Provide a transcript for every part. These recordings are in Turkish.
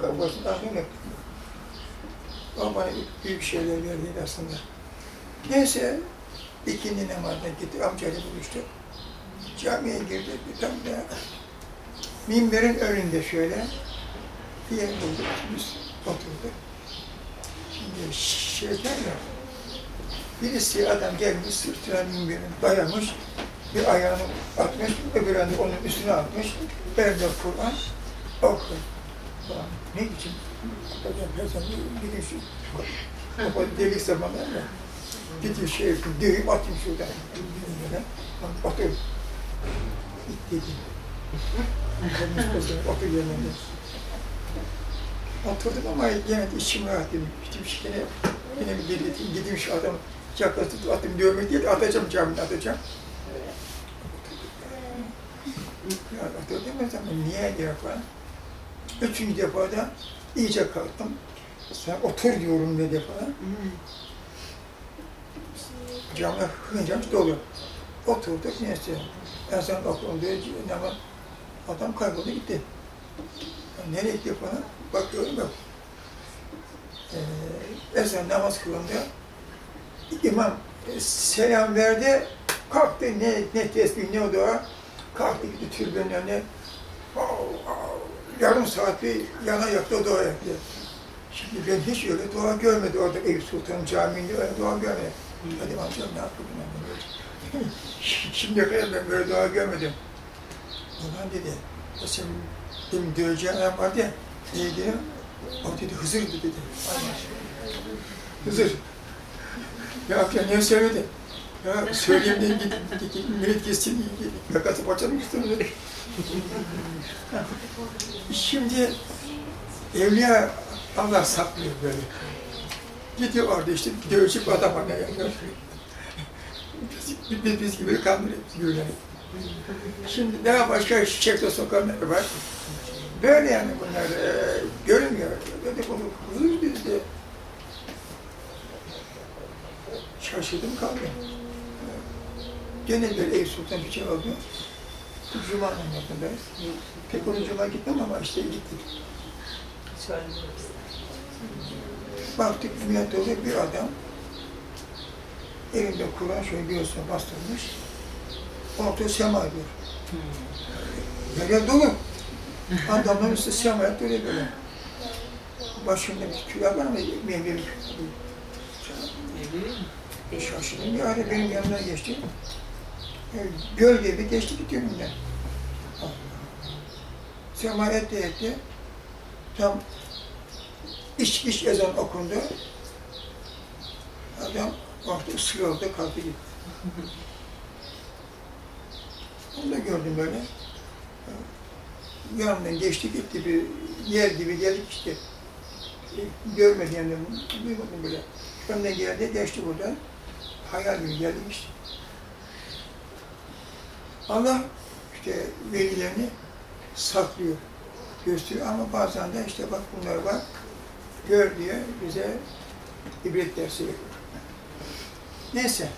kafasını aklını O bana büyük şeyler verdi aslında. Neyse, ikindi namazına gitti, amcayla buluştuk. Camiye girdik, tam da minberin önünde şöyle bir yer bulduk, biz oturduk. Şimdi şeyden ya, birisi adam gelmiş, sırtına minberin dayamış, bir ayağını atmış, öbür ayağını onun üstüne atmış, elinde Kur'an, oku. Ne için? Hocam her zaman şu, o delik zamanlarla, gidin şey, döveyim atayım şuradan. Otur. Git dedi. Otur yerine. Oturdum ama yine de içim rahat dedim. Gittim işte yine, yine bir geri gideyim şu adam yaklaştı, atayım dövmek değil, atacağım camini atacağım. Ya oturdum zaman niye diye falan. Üçüncü defa da iyice kalktım. Sen otur diyorum ne defa. Camlar hınca dolu. Oturduk neyse. Ezan okundu, ama adam kayboldu gitti. Ya nereye gitti falan? Bakıyorum yok. Ee, ezan namaz kılındı. İmam e, selam verdi, kalktı ne, ne tesbih ne o dua. Kalktı gitti türbenin önüne. Oh, oh, yarım saat bir yana yaktı dua yaptı. Şimdi ben hiç öyle dua görmedim orada Eyüp Sultan Camii'nde öyle dua görmedim. Dedim amcam ne yaptı böyle? Şimdiye kadar ben böyle dua görmedim. Ulan dedi, o senin demin döveceğin adam vardı ya, neydi? O dedi, Hızır'dı dedi. Hızır. Ya ya ne söyledi? Ya söyleyeyim diye git, yakası paçanı üstüne dedi. Şimdi evliya Allah saklıyor böyle. Gidiyor orada işte dövüşüp adam bana yapıyor. Biz, biz, biz gibi kandırıyor gibi yani. Şimdi daha başka çiçekte sokanlar var. Böyle yani bunlar e, görünmüyor. Dedi bunu huzur bizde. Şaşırdım kaldım. Gene böyle ev sultan bir şey oldu. Cuma namazındayız. Pek onu cuma gitmem ama işte gittik. Baktık millet dolu bir adam elinde Kur'an şöyle göğsüne bastırmış. Orta sema diyor. Hmm. Yer dolu. Adamların üstü semaya duruyor böyle. Başında bir külah var benim bir Şaşırdım ya hani benim yanına geçti. Gölge bir geçti gidiyor bundan. Sema etti etti. Tam iç iç ezan okundu. Adam baktı ısırıyor oldu, kalktı gitti. Onu da gördüm böyle. Yanından geçti gitti bir yer gibi geldik işte. Görmedi yani, duymadım böyle. Önden geldi, geçti buradan. Hayal gibi geldik işte. Allah işte velilerini saklıyor, gösteriyor ama bazen de işte bak bunlar var, gör diye bize ibret dersi veriyor. Neyse.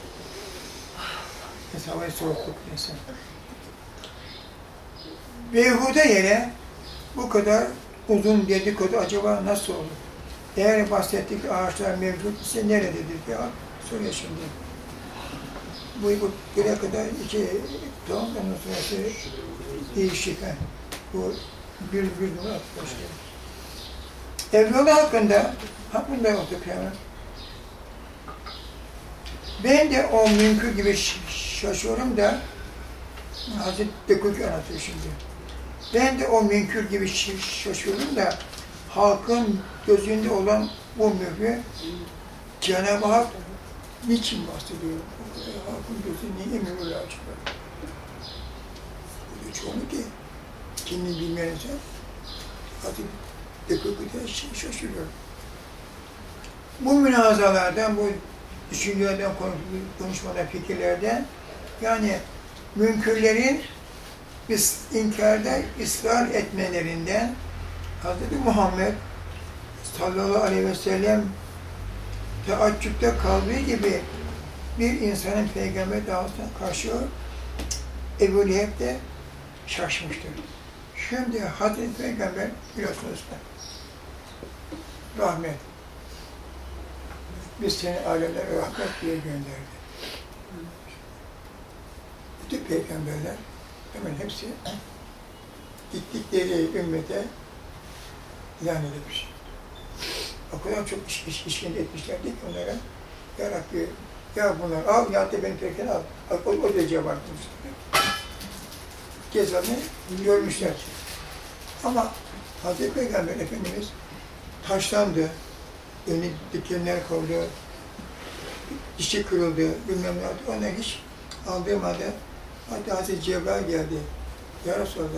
Neyse havayı soğukluk neyse. Beyhude yere bu kadar uzun dedikodu acaba nasıl olur? Eğer bahsettik ağaçlar mevcut ise nerededir ki? Soruyor şimdi. Bu, buraya kadar iki ton, ondan sonrası değişik. Ha. Bu bir bir numara başlıyor. Evliyalar hakkında, hakkında yoktu Peygamber. Ben de o mümkün gibi şaşıyorum da Hazreti Dekuk anlatıyor şimdi. Ben de o münkür gibi şaşıyorum da halkın gözünde olan bu mührü Cenab-ı Hak niçin bahsediyor? Halkın gözü niye mühürle açıklar? Hiç onu ki kendini bilmeyen insan Hazreti Dekuk'u şaşırıyor. Bu münazalardan, bu düşüncelerden, konuşmadan, fikirlerden yani münkürlerin inkarda ısrar etmelerinden Hz. Muhammed sallallahu aleyhi ve sellem teaccüpte kaldığı gibi bir insanın peygamber davasına karşı Ebu Leheb de şaşmıştır. Şimdi Hazreti Peygamber biliyorsunuz da rahmet. Biz seni alemlere rahmet diye gönderdik. Bütün peygamberler hemen hepsi gittikleri ümmete ilan edilmiş. O kadar çok iş, iş, işkence etmişlerdi ki onlara. Ya Rabbi, ya bunlar al ya da beni terken al. o, o derece varmışlar. Cezanı görmüşler. Ama Hazreti Peygamber Efendimiz taşlandı, önü dikenler kovdu, dişi kırıldı, bilmem ne oldu. Onlar hiç aldığım halde hatta Hazreti Cebrail geldi. Ya Resulallah,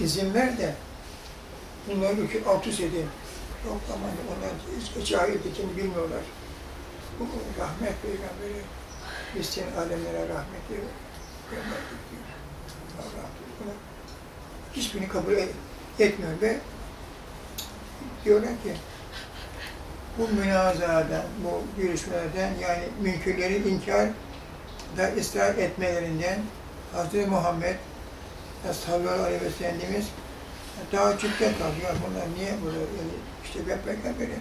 izin ver de bunları alt üst edeyim. Yok aman onlar hiç cahil dikini bilmiyorlar. Bu rahmet peygamberi, biz alemlere rahmet diyor. Gönderdik diyor. Allah bunu hiçbirini kabul et, etmiyor ve diyorlar ki bu münazadan, bu görüşmelerden yani mümkünleri inkar da ısrar etmelerinden Hz. Muhammed sallallahu aleyhi ve sellem'imiz daha ciddi kalıyor. Bunlar niye burada? Yani işte ben peygamberi,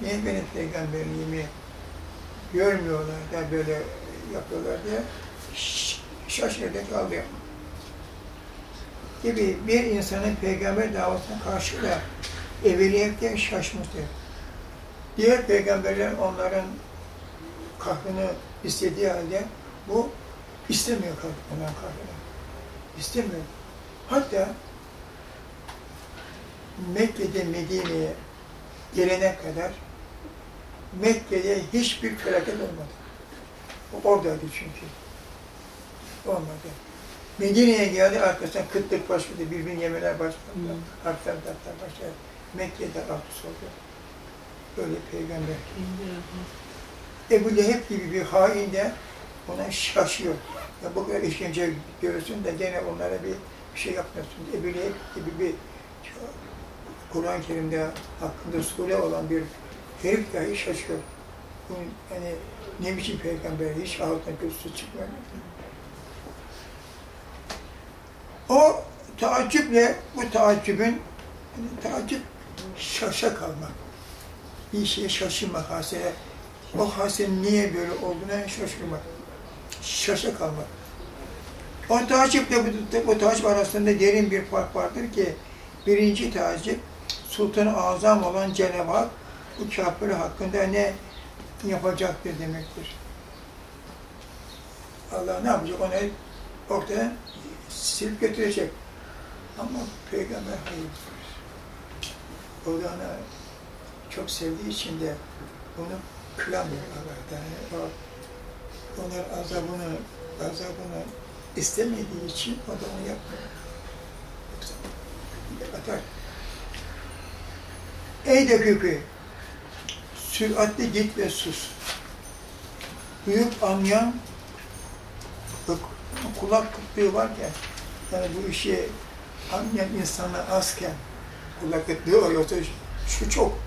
niye benim peygamberliğimi görmüyorlar da böyle yapıyorlar diye şaşırdı kalıyor. Gibi bir insanın peygamber davasına karşı da evveliyette şaşmıştır. Diğer peygamberler onların kahrını istediği halde bu istemiyor onların kahrını. İstemiyor. Hatta Mekke'de Medine'ye gelene kadar Mekke'de hiçbir felaket olmadı. O oradaydı çünkü. Olmadı. Medine'ye geldi, arkasından kıtlık başladı, birbirini yemeler başladı. Hmm. Harpler, dartlar başladı. Mekke'de alt oldu. Böyle peygamber. Ebu Leheb gibi bir hain de ona şaşıyor. Ya bu kadar işkence görürsün de gene onlara bir, bir şey yapmıyorsun. Ebu Leheb gibi bir Kur'an-ı Kerim'de hakkında sure olan bir herif dahi şaşıyor. Bunun, hani ne biçim peygamber hiç ağzından kötüsü çıkmıyor. O taaccüple, bu taaccübün, yani taaccüp şaşa kalmak. Bir şeye şaşırmak hasene. O hasenin niye böyle olduğuna şaşırmak. Şaşa kalmak. O taaccüple bu, bu taaccüp arasında derin bir fark vardır ki birinci taaccüp Sultan-ı Azam olan Cenab-ı Hak bu kafir hakkında ne yapacaktır demektir. Allah ne yapacak? Onu ortadan silip götürecek. Ama peygamber hayır. O ona çok sevdiği için de onu kıramıyor Allah'tan. Yani onlar azabını, azabını istemediği için o da onu yapmıyor. Atar. Ey dakiki, süratli git ve sus. Duyup anlayan kulak kıtlığı varken, yani bu işi anlayan insanlar azken, kulak kıtlığı var yoksa şu çok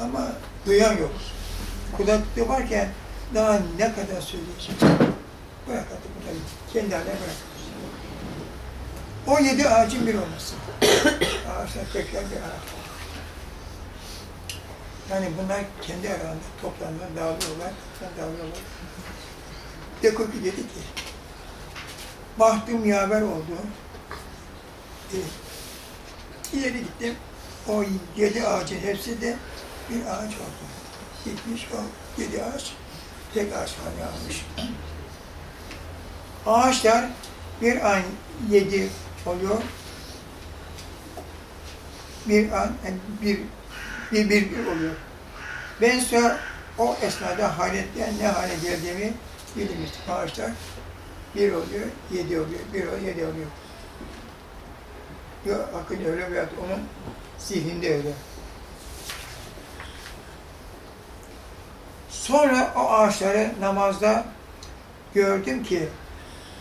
ama duyan yok. Kulak kıtlığı varken daha ne kadar söyleyecek? Bırak hadi bunları, kendi haline bırak. O yedi ağacın bir olması. Ağaçlar tekrar bir ağaç. Yani bunlar kendi aralarında toplanma, dağılıyorlar, dağılıyorlar. Dekoki dedi ki, bahtım yaver oldu. E, ileri gittim, o yedi ağacın hepsi de bir ağaç oldu. Gitmiş o yedi ağaç, tek ağaç haline almış. Ağaçlar bir an yedi oluyor, bir an, yani bir bir bir, oluyor. Ben sonra o esnada hayretten ne hale geldiğimi bildim işte. Ağaçlar bir oluyor, yedi oluyor, bir oluyor, yedi oluyor. Yok, akıl öyle veya onun zihninde öyle. Sonra o ağaçları namazda gördüm ki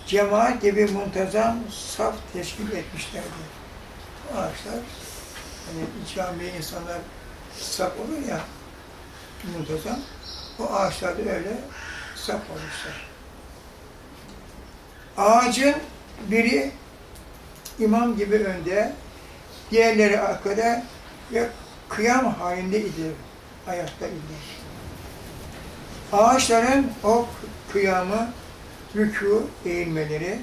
cemaat gibi muntazam saf teşkil etmişlerdi. O ağaçlar, hani camiye insanlar saf olur ya, muntazam, o ağaçlarda öyle saf olmuşlar. Ağacın biri imam gibi önde, diğerleri arkada ve kıyam halinde idi, ayakta idi. Ağaçların o kıyamı, rükû eğilmeleri,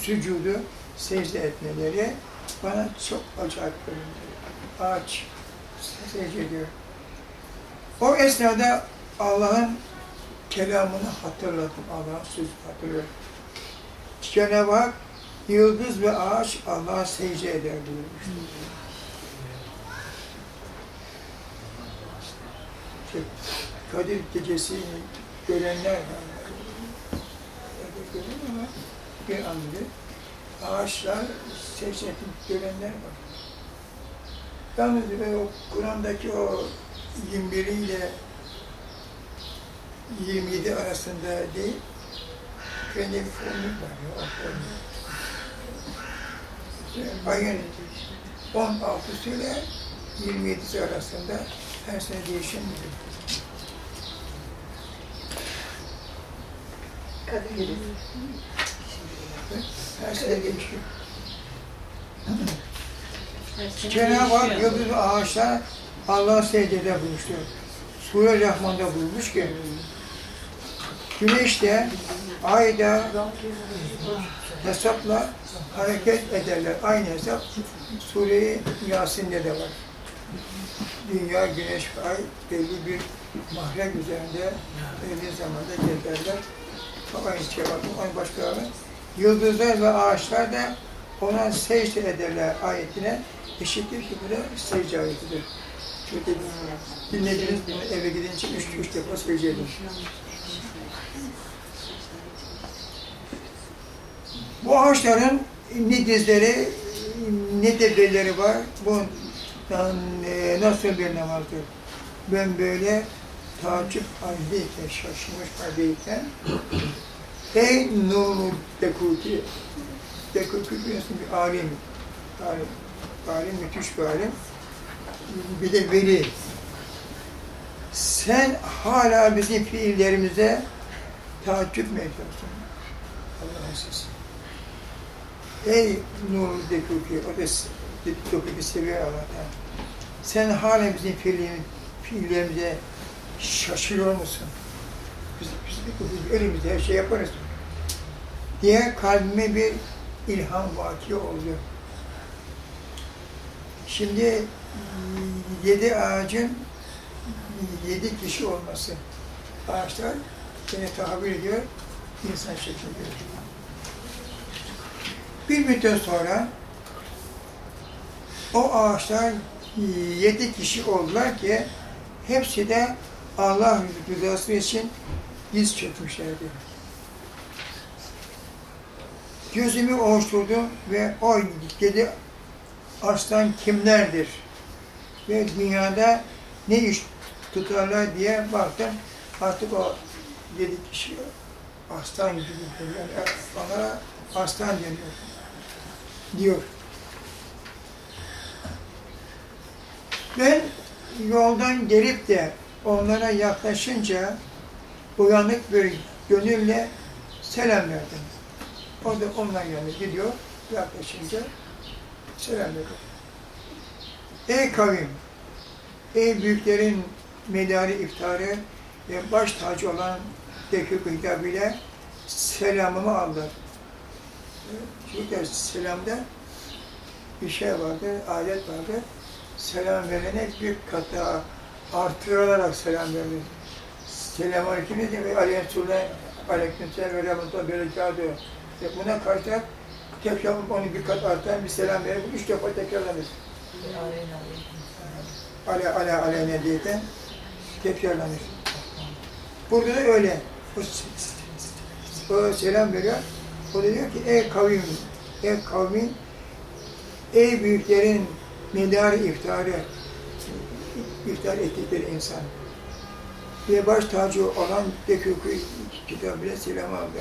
sücudu, secde etmeleri bana çok acayip göründü. Ağaç secde ediyor. O esnada Allah'ın kelamını hatırladım, Allah'ın sözünü hatırlıyorum. Cenab-ı Hak, yıldız ve ağaç Allah'a secde eder buyurmuştur. İşte Kadir gecesi görenler bir anda ağaçlar secde edip görenler var. Yalnız o Kur'an'daki o 21 ile 27 arasında değil, kendi formül var ya, o formül. Ayın 16'sı ile 27'si arasında her sene değişen bir Her sene değişiyor. Cenab-ı Hak yıldız ve ağaçlar Allah secdede bulmuştu. Sure Rahman'da bulmuş ki güneş de ay da hesapla hareket ederler. Aynı hesap Sure-i Yasin'de de var. Dünya, güneş ve ay belli bir mahrem üzerinde belli zamanda gezerler. Aynı şey var. Aynı başka Yıldızlar ve ağaçlar da ona secde ederler ayetine eşittir ki bu da secde ayetidir. Çünkü dinlediniz bunu eve gidince üç, üç defa edin. Bu ağaçların ne dizleri ne de belleri var. Bu e, nasıl bir namazdır? Ben böyle takip haldeyken, şaşırmış haldeyken Ey nurlu dekuki, dekuki biliyorsun bir alim, alim, alim, müthiş bir alim, bir de veli. Sen hala bizim fiillerimize takip mi ediyorsun? Allah'ın sesi. Ey nurlu dekuki, o da dekuki seviyor Allah'tan. Sen hala bizim fiillerimize şaşırıyor musun? Biz, biz, biz elimizde her şey yaparız diye kalbime bir ilham vaki oldu. Şimdi yedi ağacın yedi kişi olması. Ağaçlar beni tahabbül ediyor, insan şeklinde. Bir müddet sonra o ağaçlar yedi kişi oldular ki hepsi de Allah rızası için diz çökmüşlerdi. Gözümü ovuşturdum ve o dedi aslan kimlerdir? Ve dünyada ne iş tutarlar diye baktım. Artık o yedi kişi aslan gibi yani bana aslan deniyor. Diyor. Ben yoldan gelip de onlara yaklaşınca uyanık bir gönülle selam verdim. O da ondan yanına gidiyor, yaklaşınca selam veriyor. Ey kavim, ey büyüklerin medarı iftarı ve baş tacı olan Dekük hitabıyla selamımı aldı. Çünkü selamda bir şey vardı, adet vardı. Selam verene bir kat daha artırılarak selam verilir. Selamun Aleyküm ne demek? Aleyküm selam ve berekatuhu. İşte buna karşı tekrar onu bir kat artan bir selam verip üç defa tekrarlanır. Ale ale ale ne diye de tekrarlanır. Burada da öyle. O, o selam veriyor. O da diyor ki ey kavim, ey kavmin, ey büyüklerin medarı iftarı, iftar ettikleri insan ve baş tacı olan Dekûkû kitabıyla selam aldı.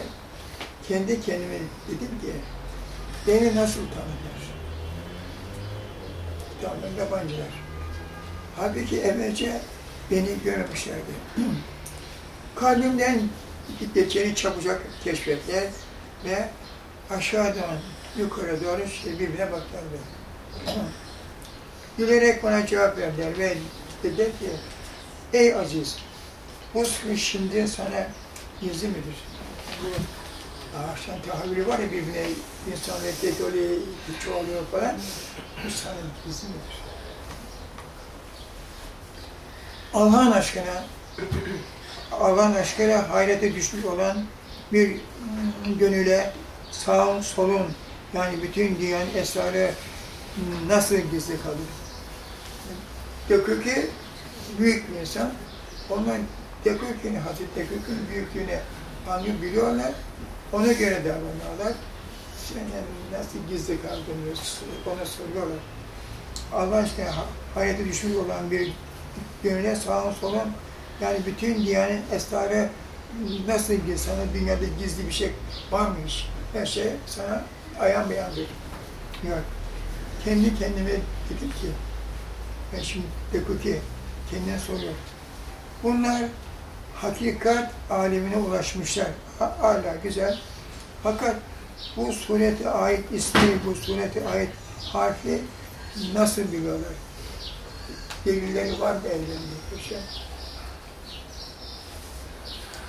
Kendi kendime dedim ki, beni nasıl tanıdılar? Tanrım yabancılar. Halbuki evvelce beni görmemişlerdi. Kalbimden geçeni çabucak keşfettiler ve aşağıdan yukarı doğru işte birbirine baklardı. Gülerek bana cevap verdiler ve dediler ki, ey Aziz, bu şimdi sana gizli midir? Ağaçtan tahammülü var ya birbirine insan erkek oluyor, çoğalıyor falan. Bu sana gizli midir? Allah'ın aşkına Allah'ın aşkıyla hayrete düşmüş olan bir gönüle sağın solun yani bütün dünyanın esrarı nasıl gizli kalır? Deküki büyük bir insan. Onlar Deküki'nin, Hazreti Deküki'nin büyüklüğünü anlıyor, biliyorlar. Ona göre davranıyorlar. Sen nasıl gizli kaldın ona soruyorlar. Allah aşkına hayrete düşmüş olan bir gönüle sağın solun yani bütün dünyanın esrarı nasıl ki sana dünyada gizli bir şey var mı hiç? Her şey sana ayan beyandır. Yok. Kendi kendime dedim ki, ben şimdi Dekuki kendine soruyor. Bunlar hakikat alemine ulaşmışlar. Hala güzel. Fakat bu surete ait ismi, bu surete ait harfi nasıl biliyorlar? Delilleri var mı ellerinde? Şey.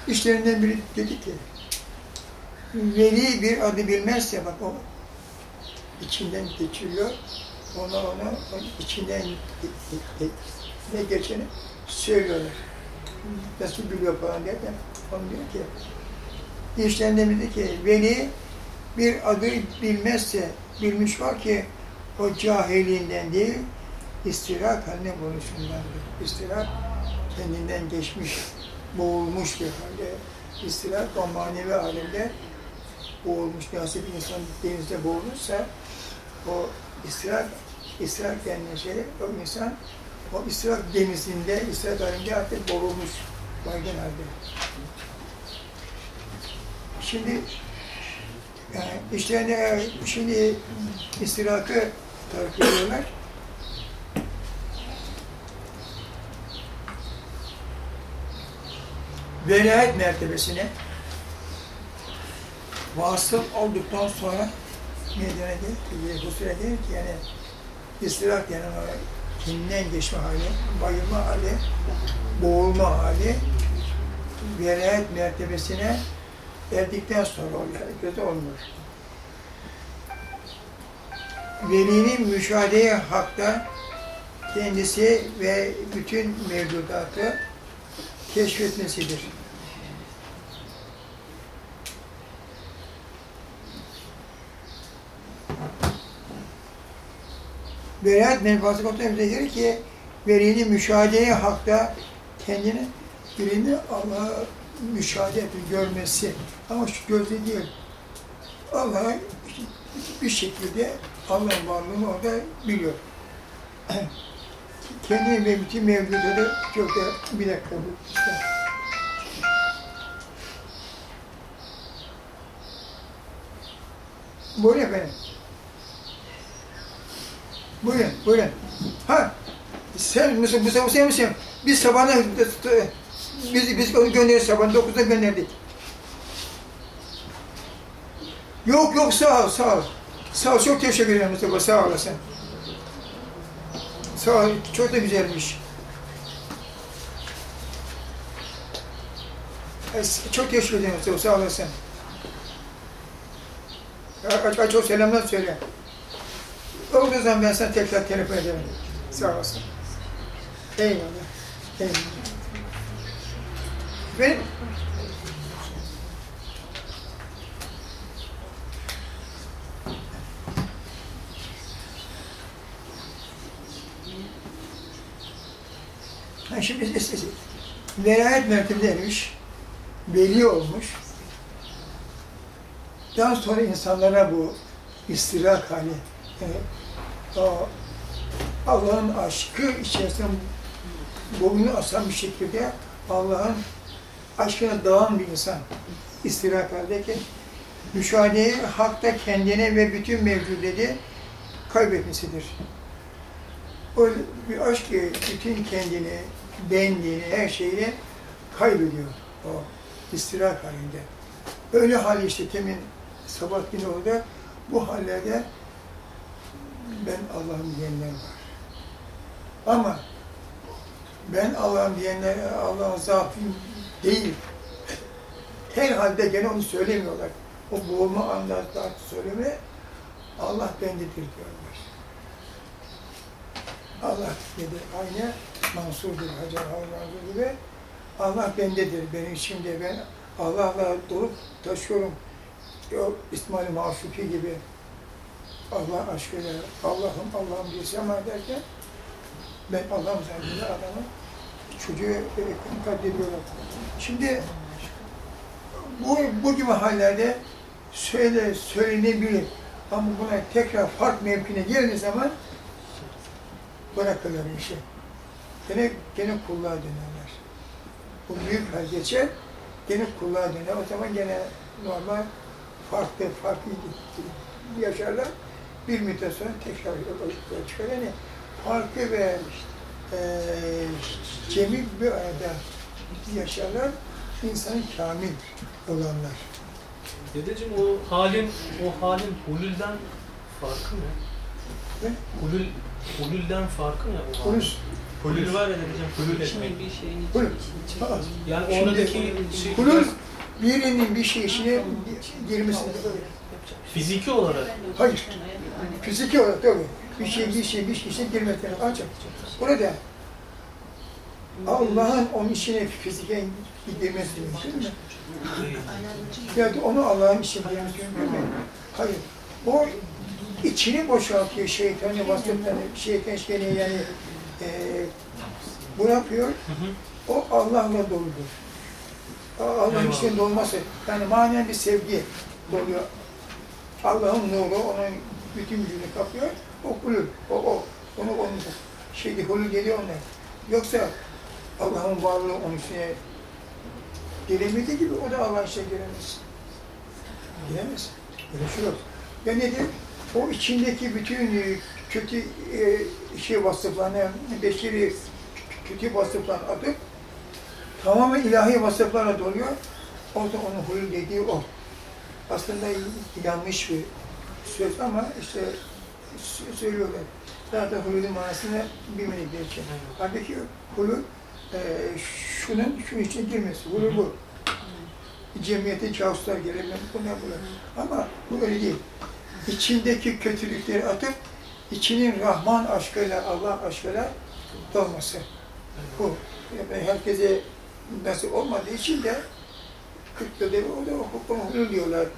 İşlerinden biri dedi ki, veli bir adı bilmezse bak o içinden geçiriyor, ona ona içinden ne geçeni söylüyorlar. Nasıl biliyor falan derken, onu diyor ki, işlerinden biri dedi ki, veli bir adı bilmezse, bilmiş var ki, o cahiliğinden değil, istirak haline buluşundandır. İstirak kendinden geçmiş, boğulmuş bir halde, istirahat o manevi alemde boğulmuş, nasıl bir insan denizde boğulursa o istirahat, istirahat denilen şey, o insan o istirahat denizinde, istirahat aleminde artık boğulmuş baygın halde. Şimdi yani işte şimdi istirakı tarif ediyorlar. velayet mertebesine vasıl olduktan sonra meydana gelir ki, husule gelir ki yani istirak denen o kendinden geçme hali, bayılma hali, boğulma hali velayet mertebesine erdikten sonra oluyor. Herkese olmuyor. Velinin müşahedeye hakta kendisi ve bütün mevcudatı keşfetmesidir. Velayet menfaati konusunda bize ki verinin müşahedeye hakta kendini birini Allah'a müşahede etmek, görmesi. Ama şu gözle değil. Allah'a bir şekilde Allah'ın varlığını orada biliyor. Kendi ve bütün mevcudu çok da bir dakika bu işte. Efendim. Buyurun, buyurun. Ha, sen misin, Mustafa sen misin? Biz sabahına, biz, biz onu gönderdik sabahın dokuzda gönderdik. Yok yok sağ ol, sağ ol. Sağ ol, çok teşekkür ederim Mustafa, sağ olasın. Sağ ol, çok da güzelmiş. Çok teşekkür ederim Mustafa, sağ olasın. Aç, aç o selamlar söyle. Olduğu zaman ben sana tekrar telefon ederim. Sağ olasın. Eyvallah. Eyvallah. Benim Ha şimdi. Velayet mertebede ermiş, veli olmuş. Daha sonra insanlara bu istirak hali, o Allah'ın aşkı içerisinde boynu asan bir şekilde Allah'ın aşkına dağın bir insan istirak haldeyken müşahedeyi hakta kendine ve bütün mevcudiyeti kaybetmesidir. O bir aşk ki bütün kendini, benliğini, her şeyini kaybediyor o istirak halinde. Öyle hali işte temin sabah günü orada bu hallerde ben Allah'ım diyenler var. Ama ben Allah'ım diyenler Allah'ın zaafım değil. Herhalde gene onu söylemiyorlar. O boğulma anlattığı söyleme Allah bendedir diyorlar. Allah dedi aynı Mansur'dur, Hacer Havlazı gibi Allah bendedir, benim içimde ben Allah'la dolup taşıyorum. O İsmail Maşuki gibi Allah aşkıyla Allah'ım Allah'ım diye sema ederken ben Allah'ım zannediyor adamı çocuğu katlediyorlar. Şimdi bu, bu gibi hallerde söyle, söylenebilir. Ama buna tekrar fark mevkine geldiği zaman bırakırlar işi. Gene, gene kulluğa dönerler. Bu büyük hal geçer, gene kulluğa döner. O zaman gene normal farklı, farklı yaşarlar. Bir müddet sonra tekrar yola çıkar. Yani farklı ve e, cemil bir arada yaşarlar. İnsanın kamil olanlar. Dedeciğim o halin, o halin hulülden farkı ne? Ne? Hulül, hulülden farkı ne o halin? Hulül var ya dedeciğim, hulül etmek. Bir şeyin Hulül. içine Yani Şimdi oradaki şey, Hulul birinin bir şey işine girmesine fiziki olarak Hayır. Fiziki olarak tabii. Bir şey, bir şey, bir şey işine girmekten ancak. Burada Allah'ın onun içine fizike girmesi mümkün mü? değil. Ya da onu Allah'ın içine girmesi mümkün mü? Hayır. O içini boşaltıyor şeytanı, vasıflarını, şeytan şeyini yani e, bu yapıyor? O Allah'la doludur. Allah'ın içinde dolması, yani manen bir sevgi doluyor. Allah'ın nuru onun bütün gücünü kapıyor, o kulür, o, o, onu onun şeydi, hulü geliyor ona. Yoksa Allah'ın varlığı onun içine giremediği gibi o da Allah'ın içine giremez. Giremez. Öyle şey yok. Ya nedir? O içindeki bütün e, kötü e, şey vasıflarını, beşeri kötü vasıflarını atıp tamamen ilahi vasıflarla doluyor. O da onun hulül dediği o. Aslında yanlış bir söz ama işte söylüyorlar. Zaten hulülün manasını bilmedikleri için. Halbuki hulül e, şunun, şunun için girmesi. Hulül bu. Cemiyete kabuslar gelir, bu ne bu? Ama bu öyle değil. İçindeki kötülükleri atıp içinin Rahman aşkıyla, Allah aşkıyla dolması. Bu. Yani herkese nasıl olmadığı için de 40 yılda o da hukukun diyorlar.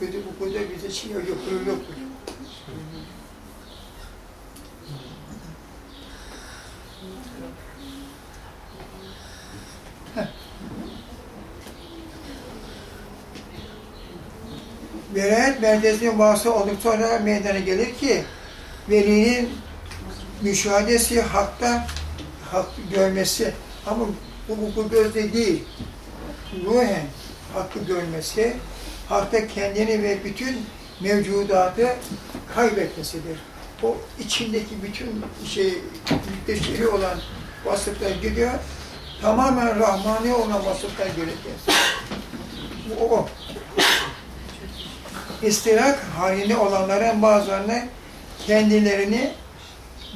Böyle bu konuda bize şey yok, yoktur. Heh. Velayet merkezine vasıl olduktan sonra meydana gelir ki velinin müşahadesi hakta hak görmesi ama bu, bu gözle değil ruhen hakkı görmesi hakta kendini ve bütün mevcudatı kaybetmesidir. O içindeki bütün şey müsteşiri olan vasıflar gidiyor. Tamamen Rahmani olan vasıflar gerekir. Bu o. İstirak halinde olanların bazılarını kendilerini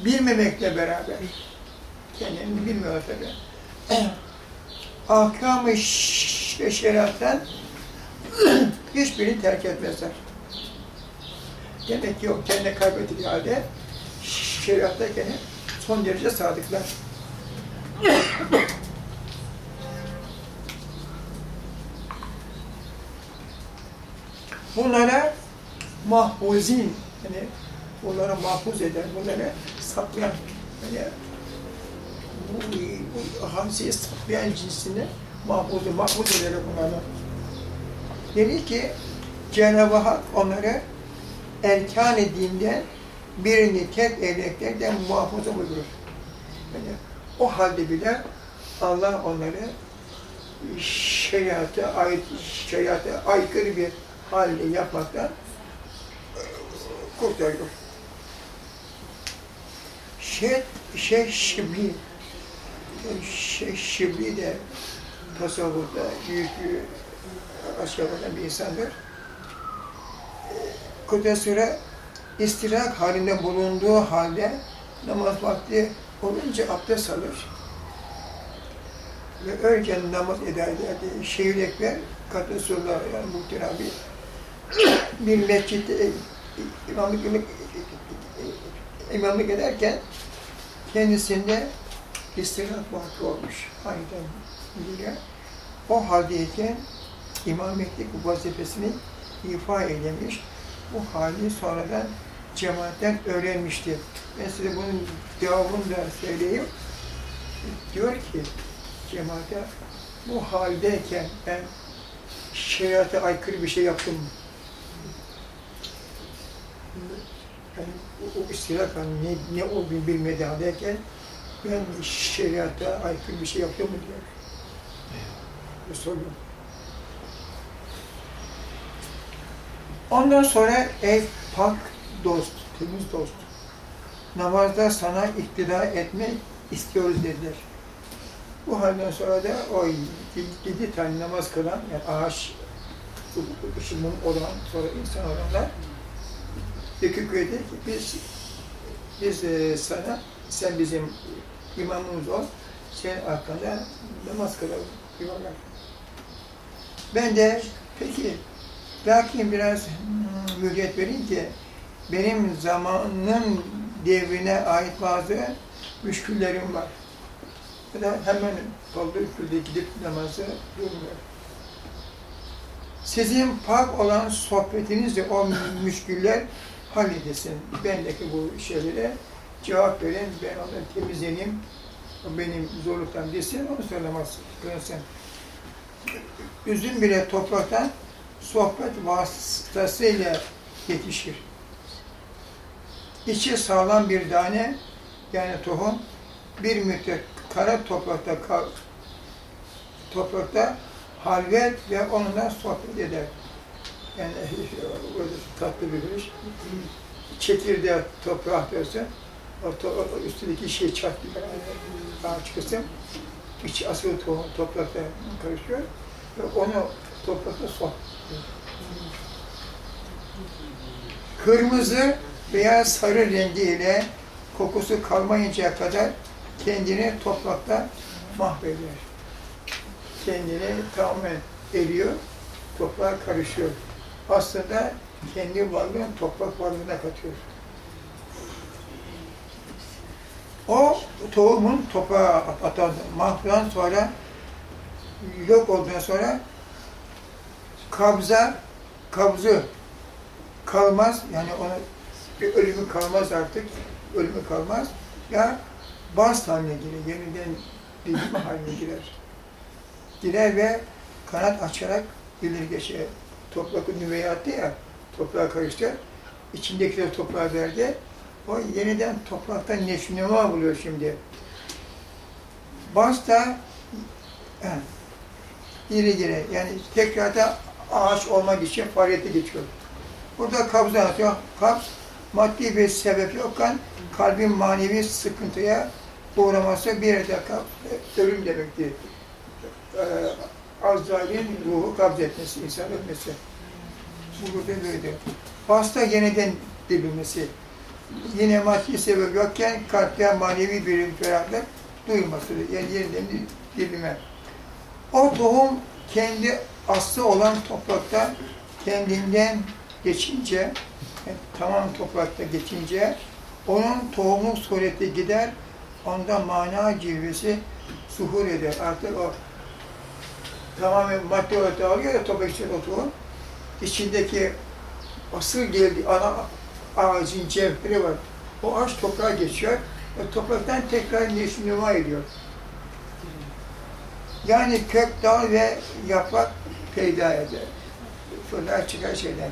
bilmemekle beraber kendini bilmiyorlar tabii. Ahkam-ı şeriattan hiçbirini terk etmezler. Demek ki o kendine kaybettiği halde şeriatta gene son derece sadıklar. Bunlara mahfuzin, yani bunları mahfuz eden, bunları saklayan, yani bu, bu hamsiyi saklayan cinsini mahfuzu, mahfuz eder bunları. Dedi ki Cenab-ı Hak onları erkan-ı dinden birini tek eylemekten muhafaza buyurur. Yani o halde bile Allah onları şeriata ait, şeriata aykırı bir halde yapmaktan e, kurtarıyor. Şeyh, Şeyh Şibli, Şeyh Şibli de tasavvufta büyük aşağıdan bir insandır. Kudret Süre istirak halinde bulunduğu halde namaz vakti olunca abdest alır. Ve önce namaz eder ederdi. Şehir Ekber, Katı Sullah, yani muhterem bir, bir mescitte e, imamlık, imamlık ederken kendisinde istirahat vakti olmuş. Aniden biliyor. O haldeyken imametlik vazifesini ifa eylemiş. Bu hali sonradan cemaatten öğrenmişti. Ben size bunun cevabını da söyleyeyim. Diyor ki cemaate bu haldeyken ben şeriata aykırı bir şey yaptım mı? Yani o, hani ne, ne olduğunu bilmediği haldeyken ben şeriata aykırı bir şey yaptım mı diyor. Bu soruyor. Ondan sonra ey pak dost, temiz dost, namazda sana iktida etmek istiyoruz dediler. Bu halden sonra da o yedi tane namaz kılan, yani ağaç ışımın olan, sonra insan olanlar Dökük dedi ki biz biz e, sana, sen bizim imamımız ol, senin arkanda namaz kılalım diyorlar. Ben de peki lakin biraz hmm, müddet vereyim ki benim zamanın devrine ait bazı müşküllerim var. Ya da hemen kaldı üstüde gidip namazı durmuyor. Sizin pak olan sohbetinizle o müşküller halledesin. Bendeki bu şeylere cevap verin, ben onu temizleneyim, o benim zorluktan desin, onu söylemez kılınsın. Üzüm bile topraktan sohbet vasıtasıyla yetişir. İçi sağlam bir tane, yani tohum, bir müddet kara toprakta toprakta halvet ve onunla sohbet eder. Yani tatlı bir iş. Çekirdeği toprağa o üstündeki şey çatlıyor, yani kısım, içi asılı tohum toprakta karışıyor ve onu toprakta sohbet Kırmızı veya sarı rengiyle kokusu kalmayıncaya kadar kendini toprakta mahvediyor. Kendini tamamen eriyor, toprağa karışıyor. Aslında kendi varlığını toprak varlığına katıyor. O tohumun toprağa atan mahvdan sonra yok olduktan sonra kabza, kabzı kalmaz. Yani ona bir ölümü kalmaz artık. Ölümü kalmaz. Ya bast haline girer. Yeniden dilimi haline girer. Girer ve kanat açarak ileri geçer. Toprak nüveyi attı ya, toprağa karıştı. İçindekiler toprağa verdi. O yeniden topraktan neşnuma buluyor şimdi. Bas da he, geri geri yani tekrar da ağaç olmak için faaliyete geçiyor. Burada kabza atıyor. Kabz maddi bir sebep yokken kalbin manevi sıkıntıya uğraması bir dakika ölüm demektir. Ee, Azrail'in ruhu kabz etmesi, insan ölmesi. Bu burada böyle. Hasta yeniden dirilmesi. Yine maddi sebep yokken kalpte manevi bir ferahlık duyması. Yani yeniden dirilme. O tohum kendi aslı olan toprakta kendinden geçince, yani tamam toprakta geçince, onun tohumu sureti gider, onda mana cilvesi suhur eder. Artık o tamamen madde olarak dağılıyor ya toprak içinde o tohum. İçindeki asıl geldi, ana ağacın cevheri var. O ağaç toprağa geçiyor ve topraktan tekrar neşnuma ediyor. Yani kök, dal ve yaprak peyda eder. Fırlar çıkar şeyden.